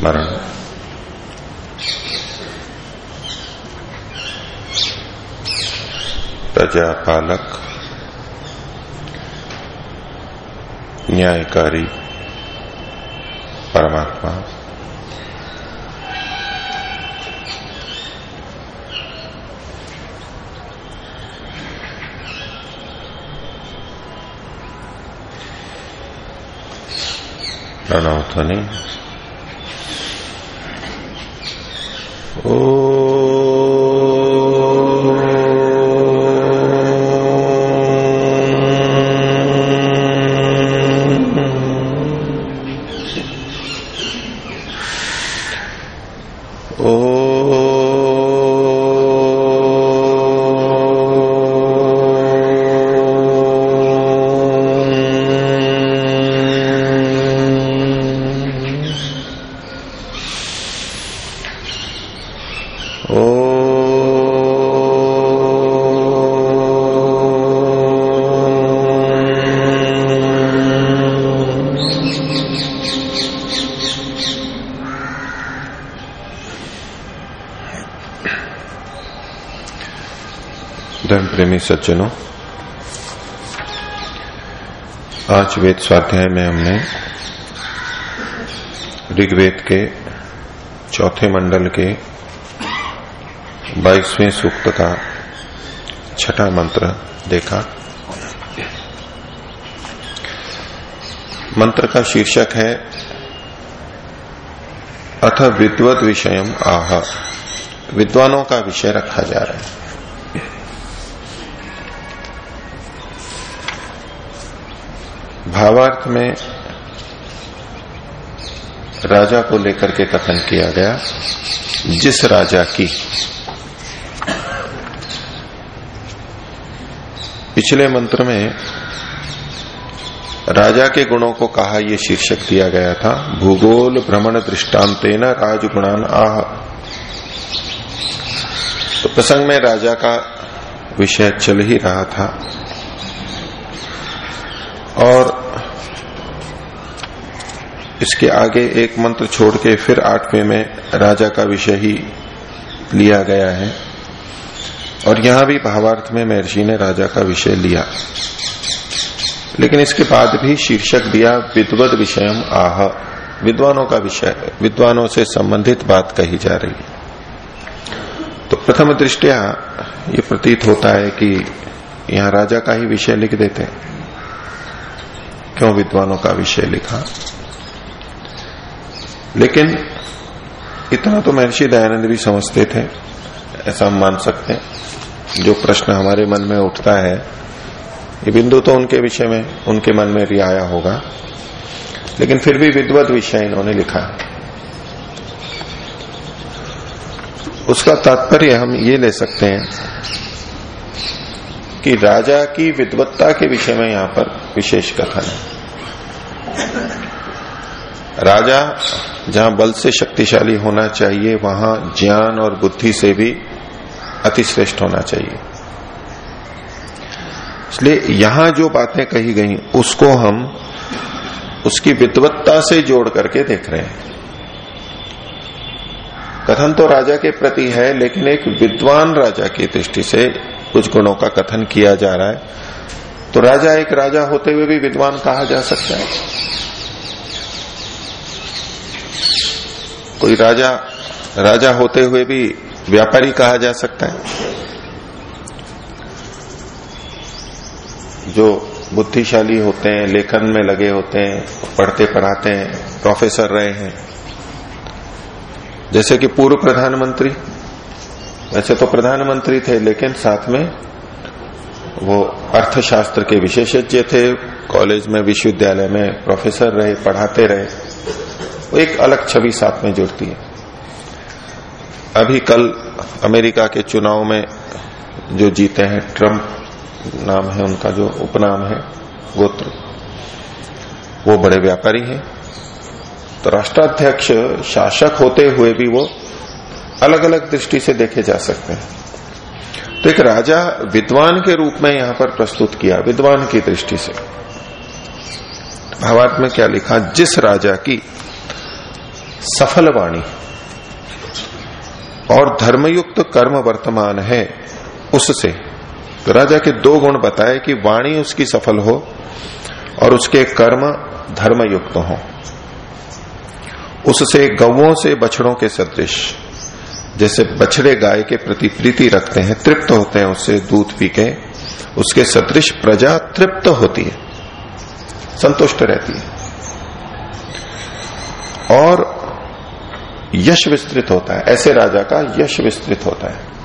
स्मरण। प्रजापालक न्यायकारी परमात्मा। प्रणव ध्वनि। धर्म प्रेमी सज्जनों, आज वेद स्वाध्याय में हमने ऋग्वेद के चौथे मंडल के बाईसवें सूक्त का छठा मंत्र देखा। मंत्र का शीर्षक है, अथ विद्वत विषयम आह। विद्वानों का विषय रखा जा रहा है। भावार्थ में राजा को लेकर के कथन किया गया, जिस राजा की। पिछले मंत्र में राजा के गुणों को कहा यह शीर्षक दिया गया था, भूगोल भ्रमण दृष्टांतेन राजगुणान आह। तो प्रसंग में राजा का विषय चल ही रहा था। और इसके आगे एक मंत्र छोड़ के फिर आठवें में राजा का विषय ही लिया गया है। और यहाँ भी भावार्थ में महर्षि ने राजा का विषय लिया। लेकिन इसके बाद भी शीर्षक दिया विद्वत विषयम आह। विद्वानों का विषय, विद्वानों से संबंधित बात कही जा रही है। तो प्रथम दृष्टिया ये प्रतीत होता है कि यहाँ राजा का ही विषय लिख देते हैं। क्यों विद्वानों का विषय लिखा? लेकिन इतना तो महर्षि दयानंद भी समझते थे, ऐसा हम मान सकते हैं। जो प्रश्न हमारे मन में उठता है, ये बिंदु तो उनके विषय में, उनके मन में भी आया होगा। लेकिन फिर भी विद्वत विषय इन्होंने लिखा। उसका तात्पर्य हम ये ले सकते हैं कि राजा की विद्वत्ता के विषय में यहाँ पर विशेष कथन है। राजा जहाँ बल से शक्तिशाली होना चाहिए, वहाँ ज्ञान और बुद्धि से भी अतिश्रेष्ठ होना चाहिए। इसलिए यहाँ जो बातें कही गई, उसको हम उसकी विद्वत्ता से जोड़ करके देख रहे हैं। कथन तो राजा के प्रति है, लेकिन एक विद्वान राजा की दृष्टि से कुछ गुणों का कथन किया जा रहा है। तो राजा एक राजा होते हुए भी विद्वान कहा जा सकता है। कोई राजा राजा होते हुए भी व्यापारी कहा जा सकता है। जो बुद्धिशाली होते हैं, लेखन में लगे होते हैं, पढ़ते पढ़ाते हैं प्रोफेसर रहे हैं। जैसे कि पूर्व प्रधानमंत्री, वैसे तो प्रधानमंत्री थे, लेकिन साथ में वो अर्थशास्त्र के विशेषज्ञ थे, कॉलेज में, विश्वविद्यालय में प्रोफेसर रहे, पढ़ाते रहे। वो एक अलग छवि साथ में जुड़ती है। अभी कल अमेरिका के चुनाव में जो जीते हैं, ट्रंप नाम है उनका, जो उपनाम है, गोत्र, वो बड़े व्यापारी हैं। तो राष्ट्राध्यक्ष, शासक होते हुए भी वो अलग अलग दृष्टि से देखे जा सकते हैं। तो एक राजा विद्वान के रूप में यहाँ पर प्रस्तुत किया, विद्वान की दृष्टि से। भावार्थ में क्या लिखा, जिस राजा की सफल वाणी और धर्मयुक्त कर्म वर्तमान है उससे। तो राजा के दो गुण बताए कि वाणी उसकी सफल हो और उसके कर्म धर्मयुक्त हो। उससे गवों से बछड़ों के सदृश, जैसे बछड़े गाय के प्रति प्रीति रखते हैं, तृप्त होते हैं, उससे दूध पी के उसके सदृश प्रजा तृप्त होती है, संतुष्ट रहती है। और यश विस्तृत होता है, ऐसे राजा का यश विस्तृत होता है।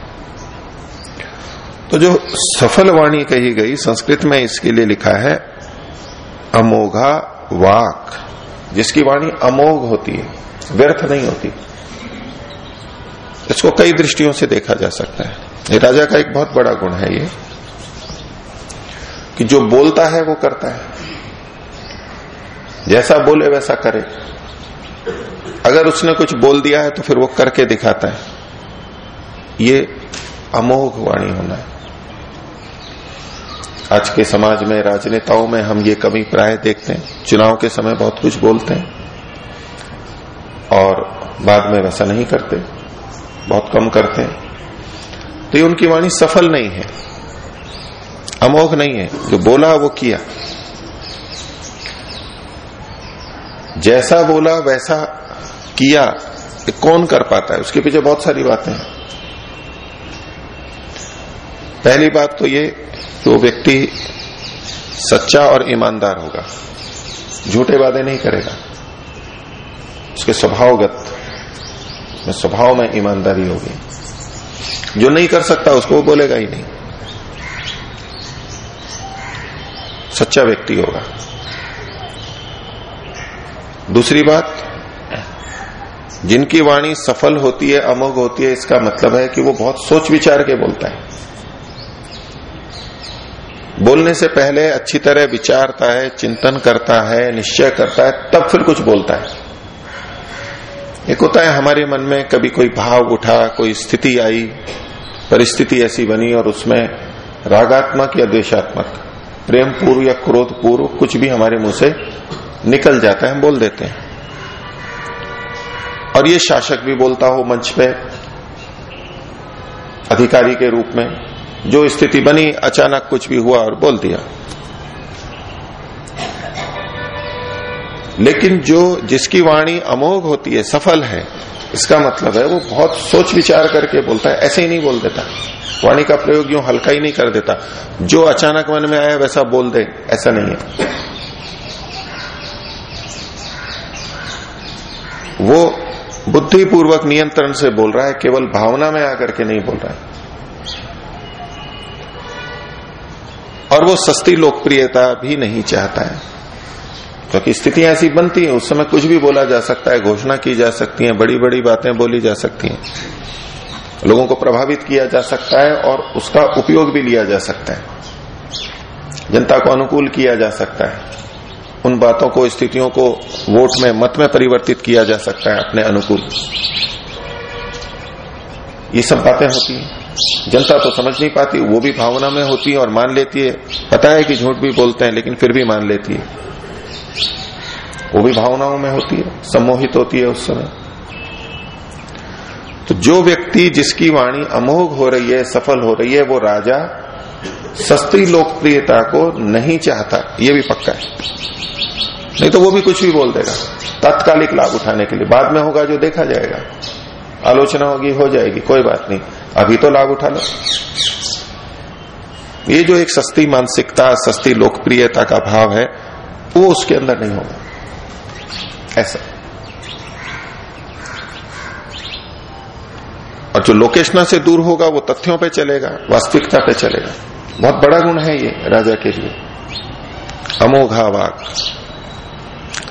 तो जो सफल वाणी कही गई, संस्कृत में इसके लिए लिखा है, अमोघा वाक, जिसकी वाणी अमोघ होती है, व्यर्थ नहीं होती। इसको कई दृष्टियों से देखा जा सकता है। ये राजा का एक बहुत बड़ा गुण है ये, कि जो बोलता है वो करता है। जैसा बोले वैसा करे। अगर उसने कुछ बोल दिया है तो फिर वो करके दिखाता है। ये अमोघ वाणी होना है। आज के समाज में, राजनेताओं में हम ये कमी प्राय देखते हैं। चुनाव के समय बहुत कुछ बोलते हैं और बाद में वैसा नहीं करते, बहुत कम करते हैं। तो ये उनकी वाणी सफल नहीं है। अमोघ नहीं है। जो बोला वो किया। जैसा बोला वैसा किया कौन कर पाता है? उसके पीछे बहुत सारी बातें हैं। पहली बात तो ये कि वो व्यक्ति सच्चा और ईमानदार होगा। झूठे वादे नहीं करेगा। उसके स्वभावगत में स्वभाव में ईमानदारी होगी। जो नहीं कर सकता, उसको वो बोलेगा ही नहीं। सच्चा व्यक्ति होगा। दूसरी बात जिनकी वाणी सफल होती है, अमोघ होती है, इसका मतलब है कि वो बहुत सोच विचार के बोलता है। बोलने से पहले अच्छी तरह विचारता है, चिंतन करता है, निश्चय करता है, तब फिर कुछ बोलता है। एक होता है, हमारे मन में कभी कोई भाव उठा, कोई स्थिति आई, परिस्थिति ऐसी बनी और उसमें रागात्मक या द्वेशात्मक प्रेम पूर्व या क्रोध पूर्व कुछ भी हमारे मुँह से निकल जाता है, हम बोल देते हैं। और ये शासक भी बोलता हो मंच पे, अधिकारी के रूप में, जो स्थिति बनी, अचानक कुछ भी हुआ और बोल दिया। लेकिन जो जिसकी वाणी अमोघ होती है, सफल है, इसका मतलब है वो बहुत सोच विचार करके बोलता है, ऐसे ही नहीं बोल देता। वाणी का प्रयोग यूँ हल्का ही नहीं कर देता। जो अचानक मन में आया, वैसा बोल दे, ऐसा नहीं है। वो बुद्धिपूर्वक नियंत्रण से बोल रहा है, केवल भावना में आकर के नहीं बोल रहा है। और वो सस्ती लोकप्रियता भी नहीं चाहता है। क्योंकि स्थितियाँ ऐसी बनती हैं, उस समय कुछ भी बोला जा सकता है, घोषणा की जा सकती है बड़ी बड़ी बातें बोली जा सकती हैं। लोगों को प्रभावित किया जा सकता है और उसका उपयोग भी लिया जा सकता है। जनता को अनुकूल किया जा सकता है। उन बातों को, स्थितियों को वोट में, मत में परिवर्तित किया जा सकता है अपने अनुकूल। ये सब बातें होती हैं। जनता तो समझ नहीं पाती, वो भी भावना में होती है और मान लेती है। पता है कि झूठ भी बोलते हैं, लेकिन फिर भी मान लेती है। वो भी भावनाओं में होती है, सम्मोहित होती है उस समय। तो जो व्यक्ति जिसकी वाणी अमोघ हो रही है, सफल हो रही है, वो राजा सस्ती लोकप्रियता को नहीं चाहता, ये भी पक्का है। नहीं तो वो भी कुछ भी बोल देगा। तात्कालिक लाभ उठाने के लिए। बाद में होगा जो देखा जाएगा। आलोचना होगी, हो जाएगी, कोई बात नहीं। अभी तो लाभ उठा लो। ये जो एक सस्ती मानसिकता, सस्ती लोकप्रियता का भाव है, वो उसके अंदर नहीं होगा। ऐसा। और जो लोकेशना से दूर होगा, वो तथ्यों पे चलेगा, वास्तविकता पे चलेगा। बहुत बड़ा गुण है ये राजा के लिए। अमोघा वाक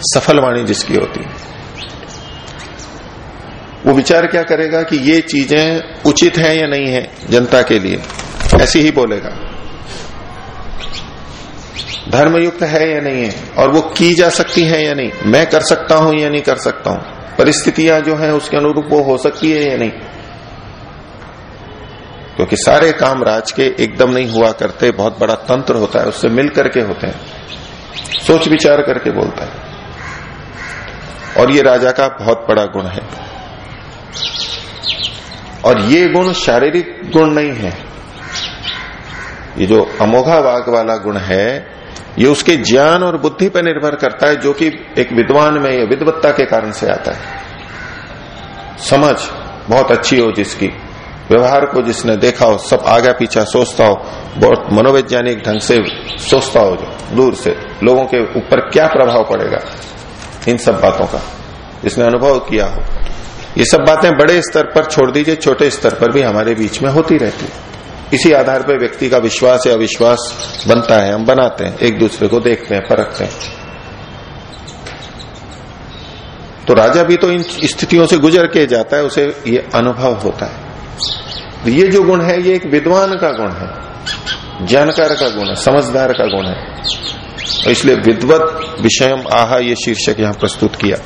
सफल वाणी जिसकी होती है। वो विचार क्या करेगा कि ये चीज़ें उचित हैं या नहीं है जनता के लिए? ऐसी ही बोलेगा। धर्मयुक्त है या नहीं है? और वो की जा सकती है या नहीं? मैं कर सकता हूँ या नहीं कर सकता हूँ? परिस्थितियाँ जो हैं, उसके अनुरूप वो हो सकती है या नहीं? क्योंकि सारे काम राज के एकदम नहीं हुआ करते, बहुत बड़ा तंत्र होता है, उससे मिल करके होते हैं। सोच विचार करके बोलता है। और ये राजा का बहुत बड़ा गुण है। और ये गुण शारीरिक गुण नहीं है। ये जो अमोघा वाग वाला गुण है, ये उसके ज्ञान और बुद्धि पर निर्भर करता है, जो कि एक विद्वान में या विद्वत्ता के कारण से आता है। समझ बहुत अच्छी हो जिसकी। व्यवहार को जिसने देखा हो, सब आगे पीछा सोचता हो, बहुत मनोवैज्ञानिक ढंग से सोचता हो जो दूर से। लोगों के ऊपर क्या प्रभाव पड़ेगा? इन सब बातों का जिसने अनुभव किया हो। ये सब बातें बड़े स्तर पर छोड़ दीजिए, छोटे स्तर पर भी हमारे बीच में होती रहती है। इसी आधार पर व्यक्ति का विश्वास या अविश्वास बनता है, हम बनाते हैं, एक दूसरे को देखते हैं, परखते हैं। तो राजा भी तो इन स्थितियों से गुजर के जाता है, उसे ये अनुभव होता है। तो ये जो गुण है, ये एक विद्वान का गुण है, जानकार का गुण है, समझदार का गुण है। इसलिए विद्वत विषयम आहा ये शीर्षक यहाँ प्रस्तुत किया।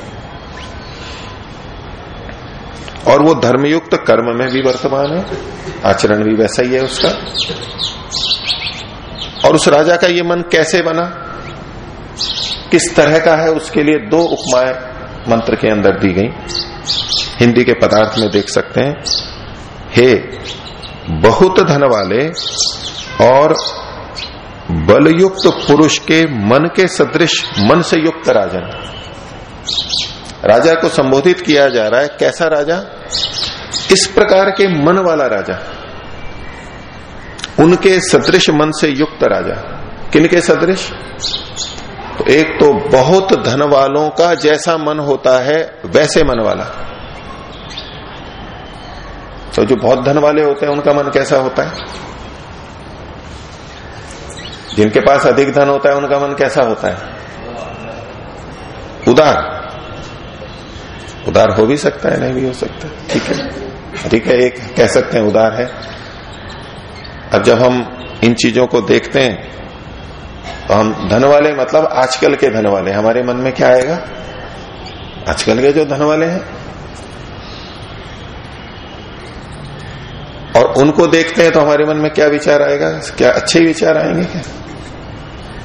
और वो धर्मयुक्त कर्म में भी वर्तमान है, आचरण भी वैसा ही है उसका। और उस राजा का ये मन कैसे बना? किस तरह का है उसके लिए दो उपमाएँ मंत्र के अंदर दी गई। हिंदी के पदार्थ में देख सकते हैं। हे, बहुत धन वाले और बलयुक्त पुरुष के मन के सदृश, मन से युक्त राजन राजा को संबोधित किया जा रहा है, कैसा राजा? इस प्रकार के मन वाला राजा। उनके सदृश मन से युक्त राजा। किनके सदृश? तो एक तो बहुत धन वालों का जैसा मन होता है, वैसे मन वाला। तो जो बहुत धन वाले होते हैं, उनका मन कैसा होता है? जिनके पास अधिक धन होता है, उनका मन कैसा होता है? उदार। उदार हो भी सकता है, नहीं भी हो सकता। ठीक है। ठीक है, एक कह सकते हैं उदार है। अब जब हम इन चीज़ों को देखते हैं तो हम धन वाले मतलब आजकल के धन वाले, हमारे मन में क्या आएगा? आजकल के जो धन वाले हैं। और उनको देखते हैं तो हमारे मन में क्या विचार आएगा? क्या अच्छे विचार आएँगे क्या?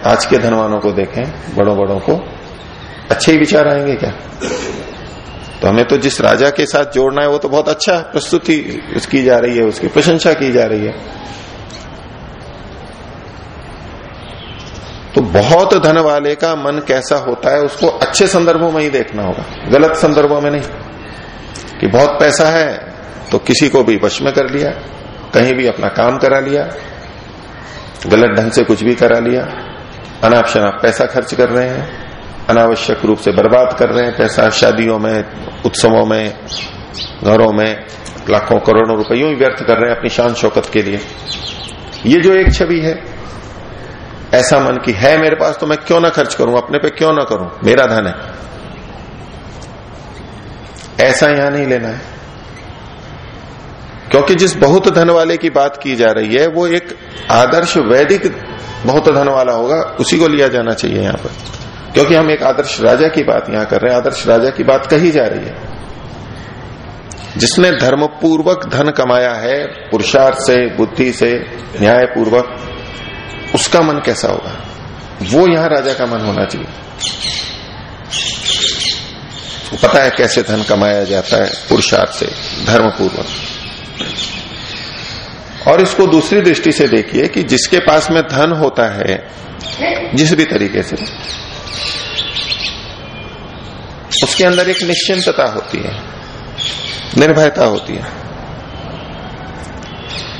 आज के धनवानों को देखें बड़ों बड़ों को, अच्छे ही विचार आएँगे क्या? तो हमें तो जिस राजा के साथ जोड़ना है, वो तो बहुत अच्छा प्रस्तुति की जा रही है, उसकी प्रशंसा की जा रही है। तो बहुत धन वाले का मन कैसा होता है, उसको अच्छे संदर्भों में ही देखना होगा, गलत संदर्भों में नहीं। कि बहुत पैसा है तो किसी को भी वश में कर लिया, कहीं भी अपना काम करा लिया, गलत ढंग से कुछ भी करा लिया। अनाप शनाप पैसा खर्च कर रहे हैं, अनावश्यक रूप से बर्बाद कर रहे हैं पैसा शादियों में, उत्सवों में, घरों में, लाखों करोड़ों रुपयों ही व्यर्थ कर रहे हैं अपनी शान शौकत के लिए। ये जो एक छवि है, ऐसा मन की है मेरे पास तो मैं क्यों ना खर्च करूँ? अपने पे क्यों ना करूँ? मेरा धन है। ऐसा यहाँ नहीं लेना है। क्योंकि जिस बहुत धन वाले की बात की जा रही है, वो एक आदर्श वैदिक बहुत धन वाला होगा, उसी को लिया जाना चाहिए यहाँ पर। क्योंकि हम एक आदर्श राजा की बात यहाँ कर रहे हैं, आदर्श राजा की बात कही जा रही है। जिसने धर्म पूर्वक धन कमाया है, पुरुषार्थ से, बुद्धि से न्याय पूर्वक उसका मन कैसा होगा? वो यहाँ राजा का मन होना चाहिए। पता है कैसे धन कमाया जाता है, पुरुषार्थ से धर्म पूर्वक और इसको दूसरी दृष्टि से देखिए कि जिसके पास में धन होता है, जिस भी तरीके से। उसके अंदर एक निश्चिंतता होती है, निर्भयता होती है।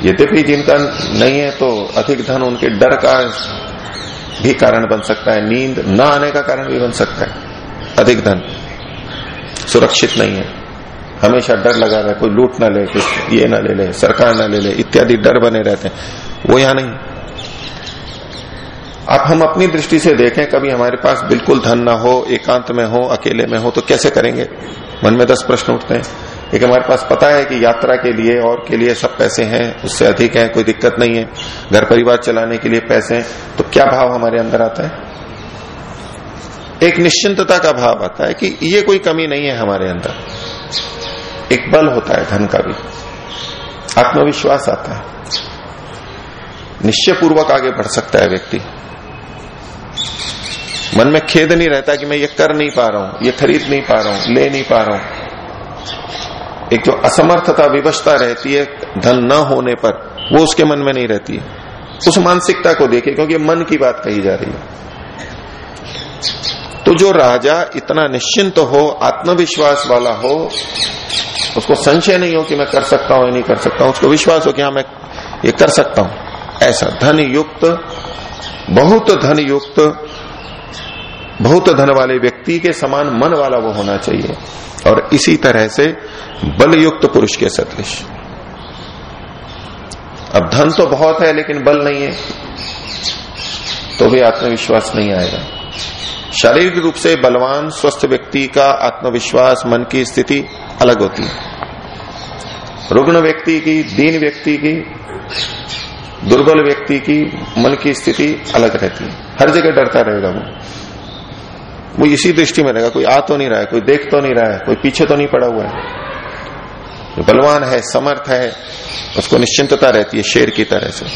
यद्यपि जिनका नहीं है तो अधिक धन उनके डर का भी कारण बन सकता है, नींद न आने का कारण भी बन सकता है। अधिक धन सुरक्षित नहीं है। हमेशा डर लगा रहा, कोई लूट ना ले कुछ ये ना ले ले, सरकार ना ले ले, इत्यादि डर बने रहते हैं। वो यहाँ नहीं। अब हम अपनी दृष्टि से देखें, कभी हमारे पास बिल्कुल धन ना हो, एकांत में हो, अकेले में हो तो कैसे करेंगे? मन में दस प्रश्न उठते हैं। एक हमारे पास पता है कि यात्रा के लिए और के लिए सब पैसे हैं, उससे अधिक है, कोई दिक्कत नहीं है। घर परिवार चलाने के लिए पैसे हैं तो क्या भाव हमारे अंदर आता है? एक निश्चिंतता का भाव आता है कि ये कोई कमी नहीं है हमारे अंदर। एक बल होता है धन का भी। आत्मविश्वास आता है। निश्चय पूर्वक आगे बढ़ सकता है व्यक्ति। मन में खेद नहीं रहता कि मैं ये कर नहीं पा रहा हूँ, ये खरीद नहीं पा रहा हूँ, ले नहीं पा रहा हूँ। एक जो असमर्थता, विवशता रहती है धन न होने पर, वो उसके मन में नहीं रहती है। उस मानसिकता को देखे क्योंकि मन की बात कही जा रही है। तो जो राजा इतना निश्चिंत हो, आत्मविश्वास वाला हो उसको संशय नहीं हो कि मैं कर सकता हूँ या नहीं कर सकता हूँ। उसको विश्वास हो कि हाँ मैं ये कर सकता हूँ। ऐसा धन युक्त बहुत धन युक्त बहुत धन वाले व्यक्ति के समान मन वाला वो होना चाहिए। और इसी तरह से बल युक्त पुरुष के सदृश। अब धन तो बहुत है, लेकिन बल नहीं है। तो भी आत्मविश्वास नहीं आएगा। शारीरिक रूप से बलवान स्वस्थ व्यक्ति का आत्मविश्वास, मन की स्थिति अलग होती है। रुग्ण व्यक्ति की, दीन व्यक्ति की, दुर्बल व्यक्ति की मन की स्थिति अलग रहती है। हर जगह डरता रहेगा वो। वो इसी दृष्टि में रहेगा, कोई आ तो नहीं रहा है, कोई देख तो नहीं रहा है, कोई पीछे तो नहीं पड़ा हुआ है। बलवान है, समर्थ है, उसको निश्चिंतता रहती है, शेर की तरह से।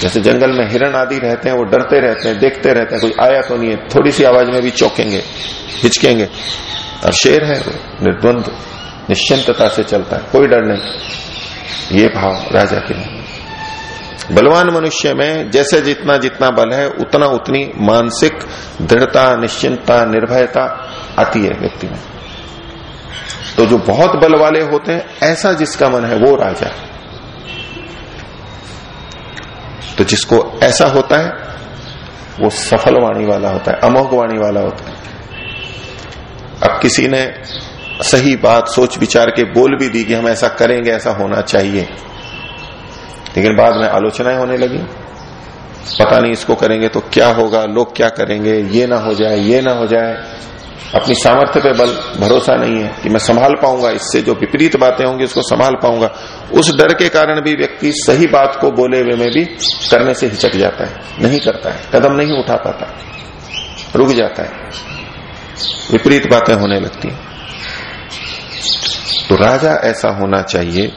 जैसे जंगल में हिरण आदि रहते हैं, वो डरते रहते हैं, देखते रहते हैं, कोई आया तो नहीं है। थोड़ी सी आवाज़ में भी चौकेंगे, हिचकेंगे। और शेर है निर्द्वंद, निश्चिंतता से चलता है, कोई डर नहीं। ये भाव राजा के लिए। बलवान मनुष्य में जैसे जितना जितना बल है, उतना उतनी मानसिक दृढ़ता, निश्चिंतता, निर्भयता आती है व्यक्ति में। तो जो बहुत बल वाले होते हैं, ऐसा जिसका मन है, वो राजा तो जिसको ऐसा होता है, वो सफल वाणी वाला होता है, अमोघ वाणी वाला होता है। अब किसी ने सही बात, सोच विचार के बोल भी दी कि हम ऐसा करेंगे, ऐसा होना चाहिए। लेकिन बाद में आलोचनाएँ होने लगी। पता नहीं इसको करेंगे तो क्या होगा, लोग क्या करेंगे, ये ना हो जाए, ये ना हो जाए। अपनी सामर्थ्य पे बल, भरोसा नहीं है कि मैं संभाल पाऊँगा, इससे जो विपरीत बातें होंगी उसको संभाल पाऊँगा। उस डर के कारण भी व्यक्ति सही बात को बोले हुए में भी करने से हिचक जाता है, नहीं करता है, कदम नहीं उठा पाता, रुक जाता है, विपरीत बातें होने लगती हैं। तो राजा ऐसा होना चाहिए,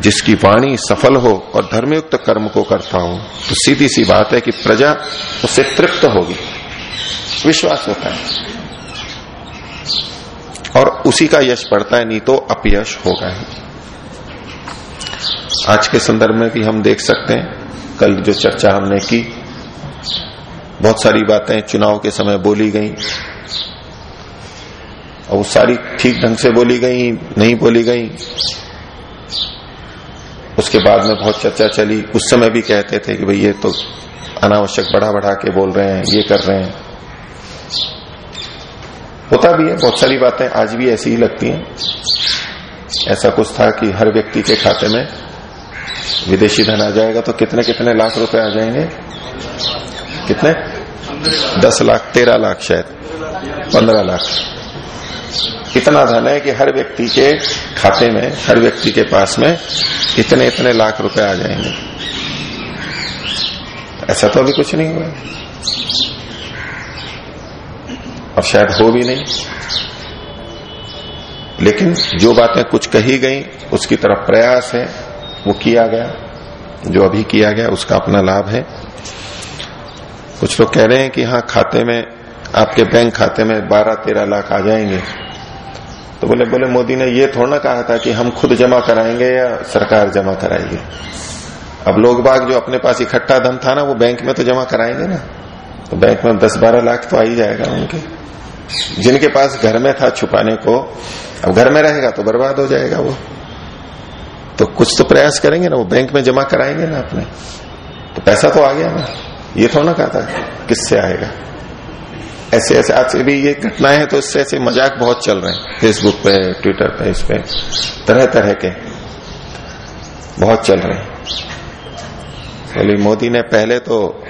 जिसकी वाणी सफल हो और धर्मयुक्त कर्म को करता हो तो सीधी सी बात है कि प्रजा उससे तृप्त होगी, विश्वास होता है। और उसी का यश पड़ता है, नहीं तो अपयश होगा ही। आज के संदर्भ में भी हम देख सकते हैं, कल जो चर्चा हमने की, बहुत सारी बातें चुनाव के समय बोली गई। और वो सारी ठीक ढंग से बोली गई, नहीं बोली गई। उसके बाद में बहुत चर्चा चली। उस समय भी कहते थे कि भाई ये तो अनावश्यक बढ़ा बढ़ा के बोल रहे हैं, ये कर रहे हैं। होता भी है, बहुत सारी बातें आज भी ऐसी ही लगती हैं। ऐसा कुछ था कि हर व्यक्ति के खाते में विदेशी धन आ जाएगा तो कितने कितने लाख रुपए आ जाएँगे? कितने? दस लाख, तेरह लाख शायद, पंद्रह लाख। इतना धन है कि हर व्यक्ति के खाते में, हर व्यक्ति के पास में इतने इतने लाख रुपए आ जाएँगे। ऐसा तो अभी कुछ नहीं हुआ। और शायद हो भी नहीं। लेकिन जो बातें कुछ कही गई, उसकी तरफ़ प्रयास है, वो किया गया। जो अभी किया गया, उसका अपना लाभ है। कुछ लोग कह रहे हैं कि हाँ खाते में, आपके बैंक खाते में बारह तेरह लाख आ जाएँगे। तो बोले बोले, मोदी ने ये थोड़ा ना कहा था कि हम खुद जमा कराएँगे या सरकार जमा कराएगी। अब लोग बाग जो अपने पास इकट्ठा धन था ना, वो बैंक में तो जमा कराएँगे ना। तो बैंक में दस बारह लाख तो आ ही जाएगा उनके। जिनके पास घर में था छुपाने को, अब घर में रहेगा तो बर्बाद हो जाएगा वो। तो कुछ तो प्रयास करेंगे ना, वो बैंक में जमा कराएँगे ना अपने। तो पैसा तो आ गया ना। ये थोड़ा कहा था, किससे आएगा? ऐसे ऐसे, आज भी ये घटनाएँ हैं तो इससे ऐसे मज़ाक बहुत चल रहे हैं। फेसबुक पे ट्विटर पे, इस पे, तरह तरह के बहुत चल रहे हैं। मोदी ने पहले तो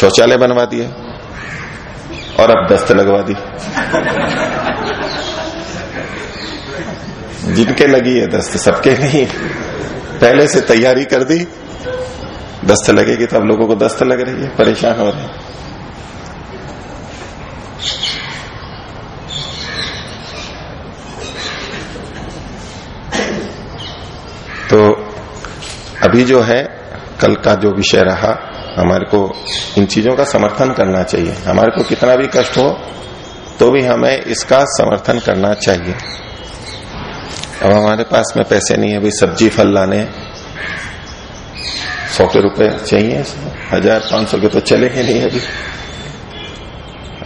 शौचालय बनवा दिए और अब दस्त लगवा दी। जिनके लगी है दस्त, सबके नहीं। पहले से तैयारी कर दी। दस्त लगेगी तो अब लोगों को दस्त लग रही है, परेशान हो रहे हैं। तो अभी जो है, कल का जो विषय रहा हमारे को इन चीज़ों का समर्थन करना चाहिए। हमारे को कितना भी कष्ट हो तो भी हमें इसका समर्थन करना चाहिए। अब हमारे पास में पैसे नहीं है भाई सब्ज़ी फल लाने सौ के रुपए चाहिए, हज़ार पाँच सौ के तो चले ही नहीं अभी।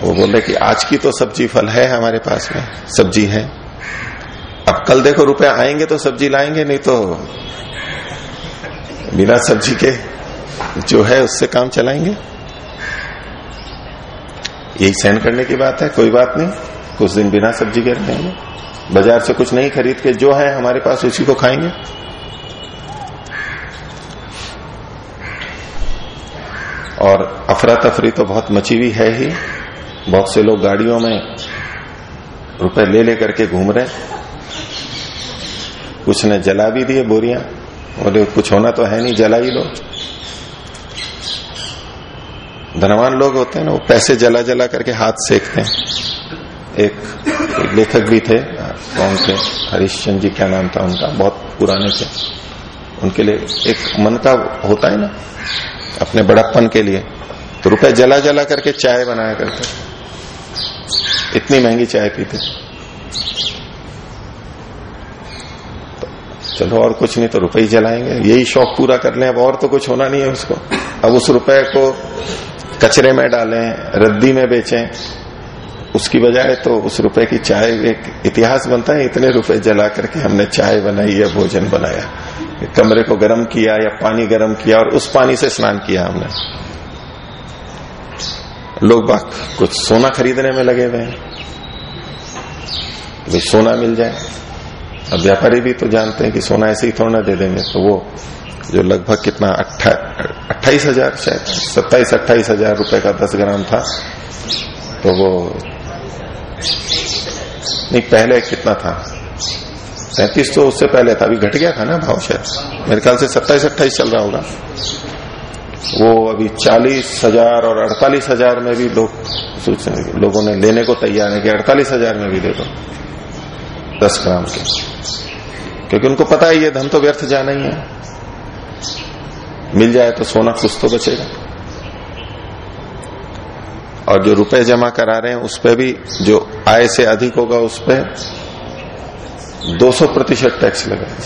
वो बोल रहे कि आज की तो सब्ज़ी फल है हमारे पास में, सब्ज़ी है। अब कल देखो रुपए आएँगे तो सब्ज़ी लाएँगे, नहीं तो बिना सब्ज़ी के जो है उससे काम चलाएँगे। यही सहन करने की बात है, कोई बात नहीं। कुछ दिन बिना सब्ज़ी के रहेंगे बाज़ार से कुछ नहीं खरीद के जो है हमारे पास उसी को खाएँगे। और अफरा तफरी तो बहुत मची हुई है ही। बहुत से लोग गाड़ियों में रुपए ले लेकर के घूम रहे कुछ ने जला भी दिए बोरियाँ। बोले, कुछ होना तो है नहीं जला ही लो। धनवान लोग होते हैं ना वो पैसे जला जला करके हाथ सेकते हैं। एक, एक लेखक भी थे कौन थे हरिश्चंद जी क्या नाम था उनका? बहुत पुराने थे। उनके लिए एक मन का होता है ना अपने बड़प्पन के लिए। तो रुपए जला जला करके चाय बनाया करते इतनी महँगी चाय पीते तो चलो और कुछ नहीं तो रुपए ही जलाएँगे। यही शौक पूरा कर लें। अब और तो कुछ होना नहीं है उसको। अब उस रुपए को कचरे में डालें, रद्दी में बेचें, उसकी बजाय तो उस रुपए की चाय एक इतिहास बनता है, इतने रुपए जला करके हमने चाय बनाई या भोजन बनाया। कमरे को गर्म किया या पानी गर्म किया और उस पानी से स्नान किया हमने। लोग बाग कुछ सोना खरीदने में लगे हुए हैं। सोना मिल जाए। अब व्यापारी भी तो जानते हैं कि सोना ऐसे ही थोड़ा दे देंगे तो वो जो लगभग कितना अट्ठाईस हज़ार, शायद सत्ताईस, अट्ठाईस हज़ार रुपए का दस ग्राम था तो वो नहीं, पहले कितना था? सैतीस तो उससे पहले था, अभी घट गया था ना भाव शायद? मेरे ख्याल से सत्ताईस, अट्ठाईस चल रहा होगा। वो अभी चालीस हज़ार और अड़तालीस हज़ार में भी लोग सोच लोगों ने लेने को तैयार है कि अड़तालीस हज़ार में भी दे दो, दस ग्राम के। क्योंकि उनको पता है ये धन तो व्यर्थ जाना ही है। मिल जाए तो सोना कुछ तो बचेगा। और जो रुपए जमा करा रहे हैं, उस पर भी जो आय से अधिक होगा, उस पर 200 प्रतिशत टैक्स लगेगा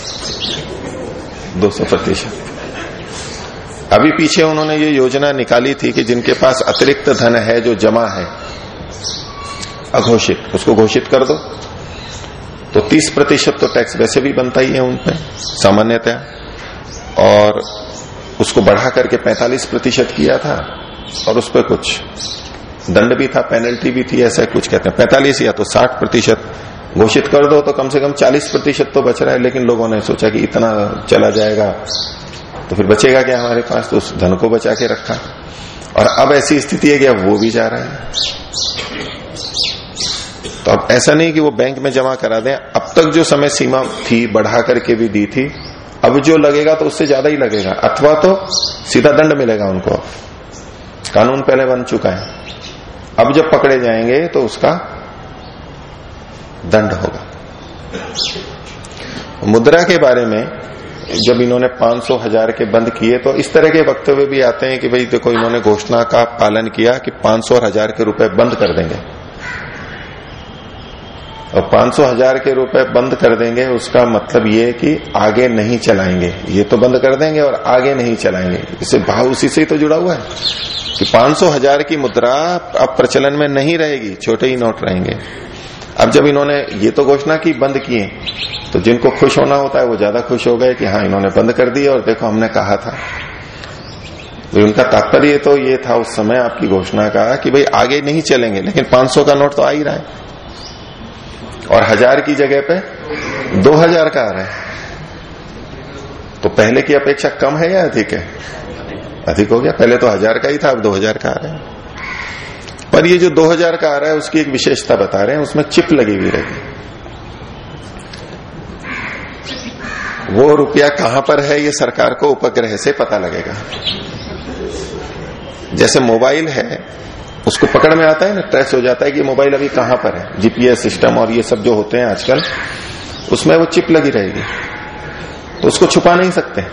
200 प्रतिशत। अभी पीछे उन्होंने ये योजना निकाली थी कि जिनके पास अतिरिक्त धन है, जो जमा है, अघोषित, उसको घोषित कर दो। तो 30 प्रतिशत तो टैक्स वैसे भी बनता ही है उन पर सामान्यतः और उसको बढ़ा करके 45 प्रतिशत किया था, और उस पर कुछ दंड भी था, पेनल्टी भी थी, ऐसा कुछ कहते हैं। पैंतालीस या तो 60 प्रतिशत घोषित कर दो तो कम से कम 40 प्रतिशत तो बच रहा है, लेकिन लोगों ने सोचा कि इतना चला जाएगा तो फिर बचेगा क्या हमारे पास? तो उस धन को बचा के रखा। और अब ऐसी स्थिति है कि अब वो भी जा रहा है। तो अब ऐसा नहीं कि वो बैंक में जमा करा दें। अब तक जो समय सीमा थी, बढ़ा करके भी दी थी अब जो लगेगा तो उससे ज़्यादा ही लगेगा, अथवा तो सीधा दंड मिलेगा उनको। कानून पहले बन चुका है। अब जब पकड़े जाएँगे तो उसका दंड होगा। मुद्रा के बारे में जब इन्होंने 500 हज़ार के बंद किए तो इस तरह के वक्तव्य भी आते हैं कि भाई देखो इन्होंने घोषणा का पालन किया कि 500 और हज़ार के रुपए बंद कर देंगे। और 500 हज़ार के रुपए बंद कर देंगे, उसका मतलब ये कि आगे नहीं चलाएँगे। ये तो बंद कर देंगे और आगे नहीं चलाएँगे। इसे भाव उसी से ही तो जुड़ा हुआ है कि 500 हज़ार की मुद्रा अब प्रचलन में नहीं रहेगी, छोटे ही नोट रहेंगे। अब जब इन्होंने ये तो घोषणा की, बंद किए तो जिनको खुश होना होता है, वो ज़्यादा खुश हो गए कि हाँ इन्होंने बंद कर दिया और देखो, हमने कहा था। तो उनका तात्पर्य तो ये था उस समय आपकी घोषणा का कि भाई आगे नहीं चलेंगे, लेकिन 500 का नोट तो आ ही रहा है। और हज़ार की जगह पे 2000 का आ रहा है। तो पहले की अपेक्षा कम है या अधिक है? अधिक हो गया। पहले तो हज़ार का ही था, अब 2000 का आ रहा है। पर ये जो 2000 का आ रहा है, उसकी एक विशेषता बता रहे हैं, उसमें चिप लगी हुई रहेगी। वो रुपया कहाँ पर है, ये सरकार को उपग्रह से पता लगेगा। जैसे मोबाइल है उसको पकड़ में आता है ना ट्रेस हो जाता है कि मोबाइल अभी कहाँ पर है? जीपीएस सिस्टम और ये सब जो होते हैं आजकल, उसमें वो चिप लगी रहेगी। तो उसको छुपा नहीं सकते।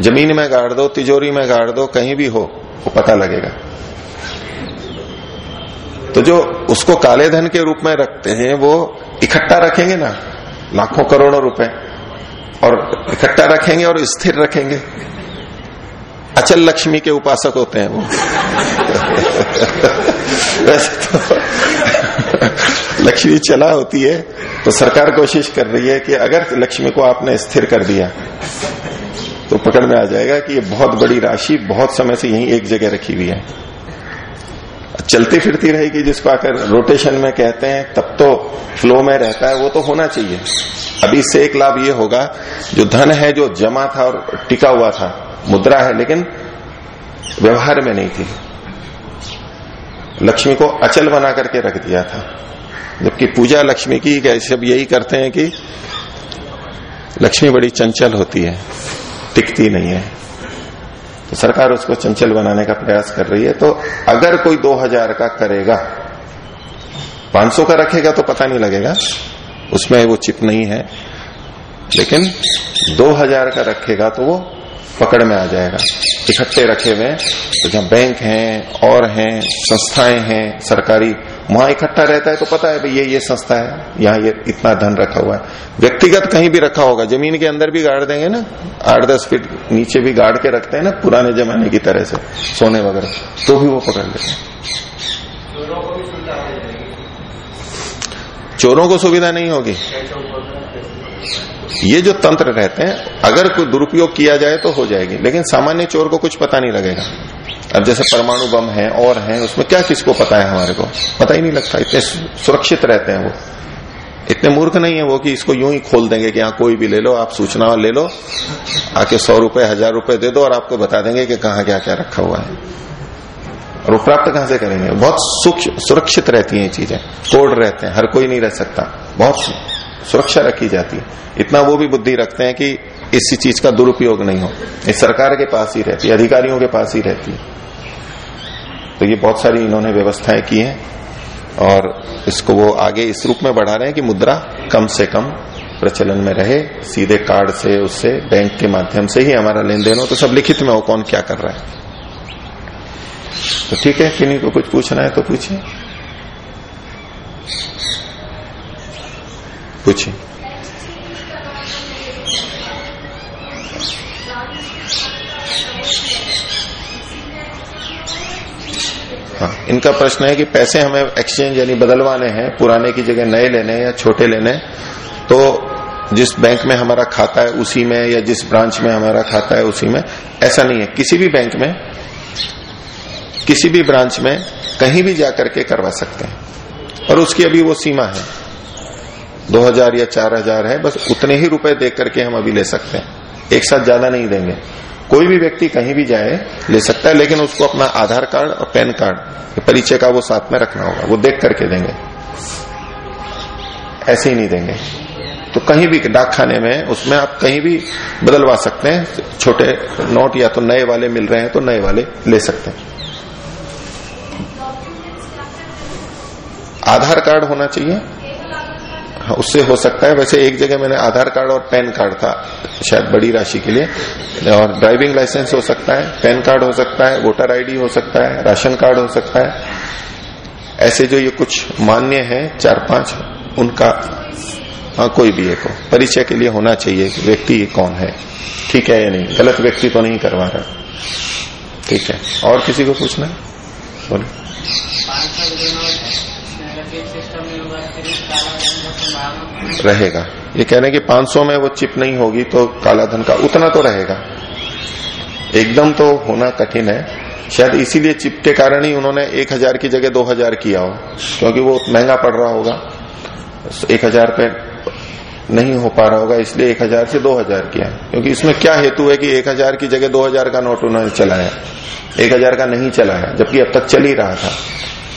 ज़मीन में गाड़ दो, तिजोरी में गाड़ दो, कहीं भी हो, वो पता लगेगा। तो जो उसको काले धन के रूप में रखते हैं, वो इकट्ठा रखेंगे ना, लाखों करोड़ों रुपए, और इकट्ठा रखेंगे और स्थिर रखेंगे। अचल लक्ष्मी के उपासक होते हैं वो। वैसे तो लक्ष्मी चला होती है तो सरकार कोशिश कर रही है कि अगर लक्ष्मी को आपने स्थिर कर दिया तो पकड़ में आ जाएगा कि ये बहुत बड़ी राशि बहुत समय से यही एक जगह रखी हुई है। चलती फिरती रहेगी जिसको आकर रोटेशन में कहते हैं, तब तो फ्लो में रहता है, वो तो होना चाहिए। अभी इससे एक लाभ ये होगा, जो धन है, जो जमा था और टिका हुआ था मुद्रा है, लेकिन व्यवहार में नहीं थी। लक्ष्मी को अचल बना करके रख दिया था, जबकि पूजा लक्ष्मी की सब यही करते हैं कि लक्ष्मी बड़ी चंचल होती है, टिकती नहीं है। तो सरकार उसको चंचल बनाने का प्रयास कर रही है। तो अगर कोई दो हज़ार का करेगा, पाँच सौ का रखेगा तो पता नहीं लगेगा, उसमें वो चिप नहीं है। लेकिन दो हज़ार का रखेगा तो वो पकड़ में आ जाएगा। इकट्ठे रखे हुए तो जहाँ बैंक हैं, और हैं, संस्थाएँ हैं, सरकारी, वहाँ इकट्ठा रहता है तो पता है भाई ये ये संस्था है। यहाँ ये इतना धन रखा हुआ है। व्यक्तिगत कहीं भी रखा होगा। ज़मीन के अंदर भी गाड़ देंगे ना। आठ दस फीट नीचे भी गाड़ के रखते हैं ना, पुराने जमाने की तरह से, सोने वगैरह। तो भी वो पकड़ लेते हैं। चोरों को सुविधा नहीं होगी। ये जो तंत्र रहते हैं, अगर कोई दुरुपयोग किया जाए तो हो जाएगी, लेकिन सामान्य चोर को कुछ पता नहीं लगेगा। अब जैसे परमाणु बम है, और है, उसमें क्या किसको पता है हमारे को? पता ही नहीं लगता, इतने सुरक्षित रहते हैं वो। इतने मूर्ख नहीं है वो कि इसको यूँ ही खोल देंगे कि यहाँ कोई भी ले लो, आप सूचना ले लो, आके सौ रुपए, हज़ार रुपए दे दो और आपको बता देंगे कि कहाँ क्या क्या रखा हुआ है। और वो प्राप्त कहाँ से करेंगे? बहुत सुरक्षित रहती हैं चीज़ें, कोड रहते हैं, हर कोई नहीं रह सकता। बहुत सुरक्षा रखी जाती है। इतना वो भी बुद्धि रखते हैं कि इसी चीज़ का दुरुपयोग नहीं हो। ये सरकार के पास ही रहती है, अधिकारियों के पास ही रहती है। तो ये बहुत सारी इन्होंने व्यवस्थाएँ की हैं और इसको वो आगे इस रूप में बढ़ा रहे हैं कि मुद्रा कम से कम प्रचलन में रहे, सीधे कार्ड से, उससे, बैंक के माध्यम से ही हमारा लेन देन हो तो सब लिखित में हो, कौन क्या कर रहा है। तो ठीक है, किन्हीं को कुछ पूछना है तो पूछिए। पूछिए हाँ इनका प्रश्न है कि पैसे हमें एक्सचेंज यानी बदलवाने हैं, पुराने की जगह नए लेने या छोटे लेने तो जिस बैंक में हमारा खाता है उसी में या जिस ब्रांच में हमारा खाता है उसी में, ऐसा नहीं है। किसी भी बैंक में, किसी भी ब्रांच में कहीं भी जाकर के करवा सकते हैं। और उसकी अभी वो सीमा है। दो हज़ार या चार हज़ार है, बस उतने ही रुपए दे करके हम अभी ले सकते हैं। एक साथ ज़्यादा नहीं देंगे। कोई भी व्यक्ति कहीं भी जाए, ले सकता है, लेकिन उसको अपना आधार कार्ड और पैन कार्ड परिचय का वो साथ में रखना होगा, वो देख करके देंगे। ऐसे ही नहीं देंगे। तो कहीं भी डाक खाने में, उसमें आप कहीं भी बदलवा सकते हैं, छोटे नोट या तो नए वाले मिल रहे हैं तो नए वाले ले सकते हैं। आधार कार्ड होना चाहिए हाँ, उससे हो सकता है। वैसे एक जगह मैंने आधार कार्ड और पैन कार्ड था शायद बड़ी राशि के लिए। और ड्राइविंग लाइसेंस हो सकता है पैन कार्ड हो सकता है वोटर आईडी हो सकता है राशन कार्ड हो सकता है। ऐसे जो ये कुछ मान्य है चार पाँच उनका हाँ कोई भी एक हो। परिचय के लिए होना चाहिए कि व्यक्ति ये कौन है। ठीक है या नहीं? गलत व्यक्ति तो नहीं करवा रहा। ठीक है। और किसी को पूछना बोलो रहेगा। ये कह रहे हैं कि 500 में वो चिप नहीं होगी तो काला धन का उतना तो रहेगा। एकदम तो होना कठिन है। शायद इसीलिए चिप के कारण ही उन्होंने एक हज़ार की जगह दो हज़ार किया हो, क्योंकि वो महँगा पड़ रहा होगा। एक हज़ार पे नहीं हो पा रहा होगा, इसलिए एक हज़ार से दो हज़ार किया। क्योंकि इसमें क्या हेतु है कि एक हज़ार की जगह दो हज़ार का नोट उन्होंने चलाया? एक हज़ार का नहीं चलाया, जबकि अब तक चल ही रहा था।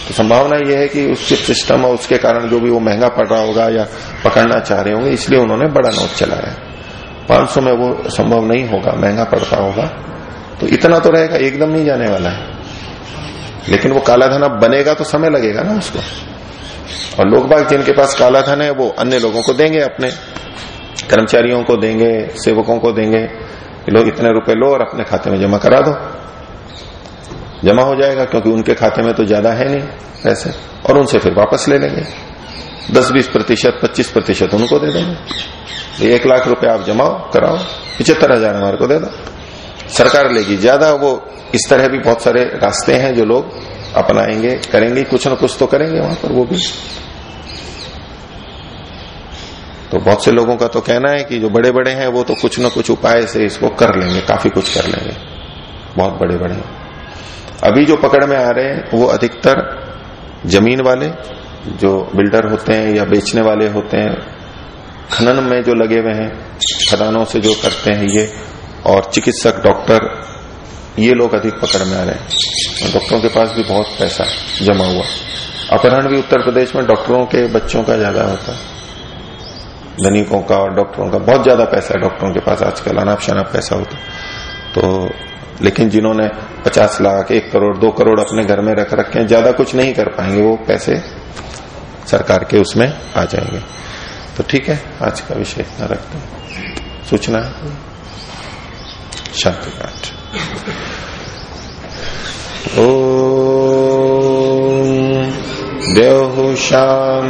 तो संभावना यह है कि उसके सिस्टम और उसके कारण जो भी वो महँगा पड़ रहा होगा या पकड़ना चाह रहे होंगे, इसलिए उन्होंने बड़ा नोट चलाया पाँच सौ में वो संभव नहीं होगा, महँगा पड़ता होगा। तो इतना तो रहेगा, एकदम नहीं जाने वाला है। लेकिन वो काला धन अब बनेगा तो समय लगेगा ना उसको। और लोग बाग जिनके पास काला धन है, वो अन्य लोगों को देंगे अपने। कर्मचारियों को देंगे, सेवकों को देंगे। लोग इतने रुपए लो और अपने खाते में जमा करा दो। जमा हो जाएगा, क्योंकि उनके खाते में तो ज़्यादा है नहीं पैसे, और उनसे फिर वापस ले लेंगे। दस बीस प्रतिशत, पच्चीस प्रतिशत उनको दे देंगे। एक लाख रुपए आप जमाओ, कराओ पिछहत्तर हज़ार हमारे को दे दो। सरकार लेगी ज़्यादा, वो इस तरह भी बहुत सारे रास्ते हैं जो लोग अपनाएँगे, करेंगे, कुछ ना कुछ तो करेंगे वहाँ पर, वो भी। तो बहुत से लोगों का तो कहना है कि जो बड़े बड़े हैं, वो तो कुछ ना कुछ उपाय से इसको कर लेंगे, काफ़ी कुछ कर लेंगे। बहुत बड़े बड़े अभी जो पकड़ में आ रहे हैं, वो अधिकतर ज़मीन वाले, जो बिल्डर होते हैं या बेचने वाले होते हैं, खनन में जो लगे हुए हैं, खदानों से जो करते हैं ये, और चिकित्सक, डॉक्टर, ये लोग अधिक पकड़ में आ रहे हैं। डॉक्टरों के पास भी बहुत पैसा जमा हुआ। अपहरण भी उत्तर प्रदेश में डॉक्टरों के बच्चों का ज़्यादा होता है। धनिकों का और डॉक्टरों का बहुत ज़्यादा पैसा है डॉक्टरों के पास आजकल अनाप शनाप पैसा होता तो लेकिन जिन्होंने पचास लाख, एक करोड़, दो करोड़ अपने घर में रख रखे हैं, ज़्यादा कुछ नहीं कर पाएँगे, वो पैसे सरकार के उसमें आ जाएँगे। तो ठीक है, आज का विषय इतना रखते हैं। सूचना? शांति पाठ ओ देव शाम